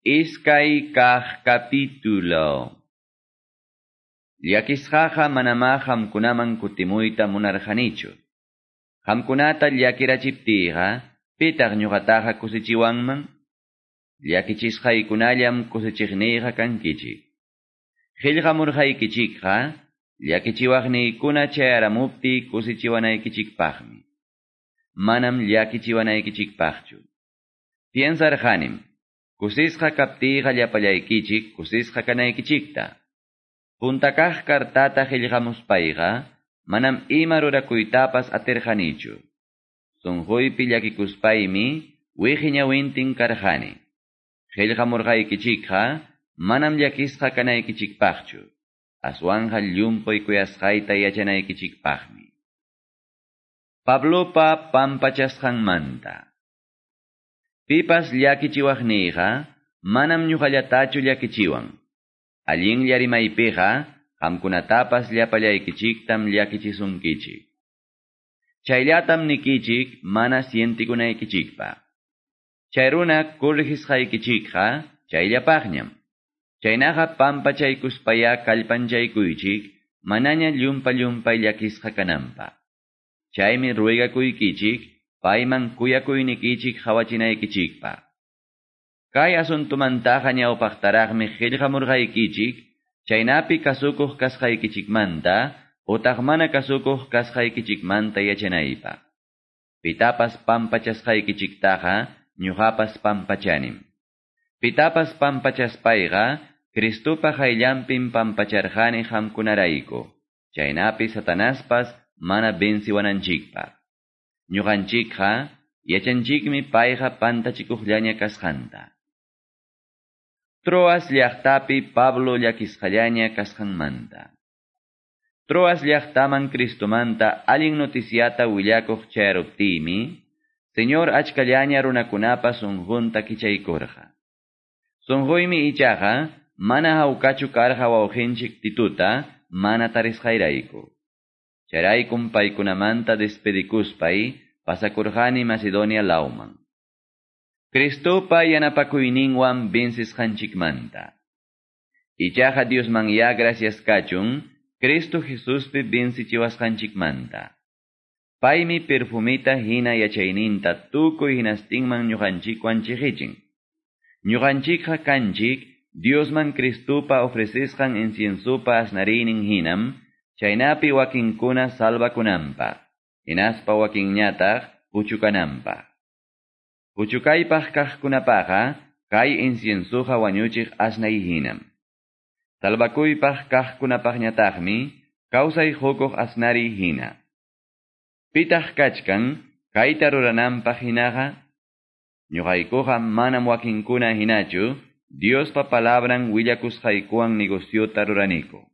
Iskay kah capítulo. Llakisqaqa manama hamkunaman kutimuyta munarqanichu. Hamkunata llakirachiptiqa, pitaq ñuqataqa kusichiwanman? Llakichisqaykunallam kusichiqniyqa kankichik. Qillqamurqaykichikqa, llakichiwaqniykuna chayaramupti kusichiwanaykichikpaqmi. Manam llakichiwanaykichikpaqchu. Piensarqanim, kusisqa kaptiqa llapallaykichik kusisqa kanaykichikta. Puntakaq kartata qillqamuspayqa, manam ima rurakuytapas atirqanichu. Sunquypi llakikuspaymi wiqiñawintin karqani. Qillqamurqaykichikqa, manam llakisqa kanaykichikpaqchu. Aswanja llumpay kuyasqayta yachanaykichikpaqmi. Pablopa pampachasqanmanta. Pipas llakichiwaqniyqa, manam ñuqallatachu llakichiwan. Allin llarimaypiqa, qamkunatapas llapallaykichiktam llakichisunkichik. Chayllatam nikichik mana sientikunaykichikpaq. Chay runa kurrijisqaykichikqa chayllapaqñam. Chaynaqa pampachaykuspaya kallpanchaykuychik, manaña llumpa llumpay llakisqa kananpaq. Chaymi ruegakuykichik, payman kuyakuynikichik hawachinaykichikpaq. Kay asuntumantaqa ñawpaqtaraqmi qillqamurqaykichik, chaynapi kasukuq kasqaykichikmanta, utaq mana kasukuq kasqaykichikmanta yachanaypaq. Pitapas pampachasqaykichiktaqa, ñuqapas pampachanim. Pitapas pampachaspayqa, Cristupa hayllanpin pampacharqani hamkunarayku. Chaynapi satanaspas mana bensiwananchikpaq. Ñuqanchikqa, yachanchikmi payqa pantachikuqllaña kasqanta. Troas llaqtapi Pablo llakisqallaña kasqanmanta. Troas llaqtaman Cristomanta allin noticiata willakuq chayaruptimi, Señor achkallaña runakunapa sunqunta kichaykurqa. Sunquymi ichaqa, mana hawkachu karqa wawqinchik tituta, mana tarisqayrayku. Charaykum paykunamanta despedikuspay, pasakurqani Macedonia lauman. Cristopa yanapakuyninwan vencisqanchikmanta. Ichaqa Diosman ya gracias kachun, Cristo Jesuspi vencichiwasqanchikmanta. Paymi perfumita hina yachayninta tukuy hinastinman ñuqanchikwan chihichin. Ñuqanchikqa kanchik, Diosman Cristupa ofrecesqan inciensupa asnarinin hinam, chaynapi wakinkuna salvakunanpaq, hinaspa wakinñataq puchukananpaq. Puchukaypaq kaqkunapaqa, kay inciensuqa wañuchiq asnay hinam. Salvakuypaq kaqkunapaqñataqmi, kawsay hukuq asnari hina. Pitaq kachkan, kayta rurananpaq hinaqa, ñuqaykuqa manam wakinkuna hinachu, Diospa palabran willakusqaykuwan negociota ruraniku.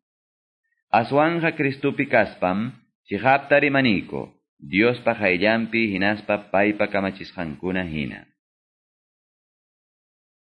Aswanja Kristupi kaspam, shihaptari maniko, Dios pajaillampi hinaspa paipa kamachishankuna hina.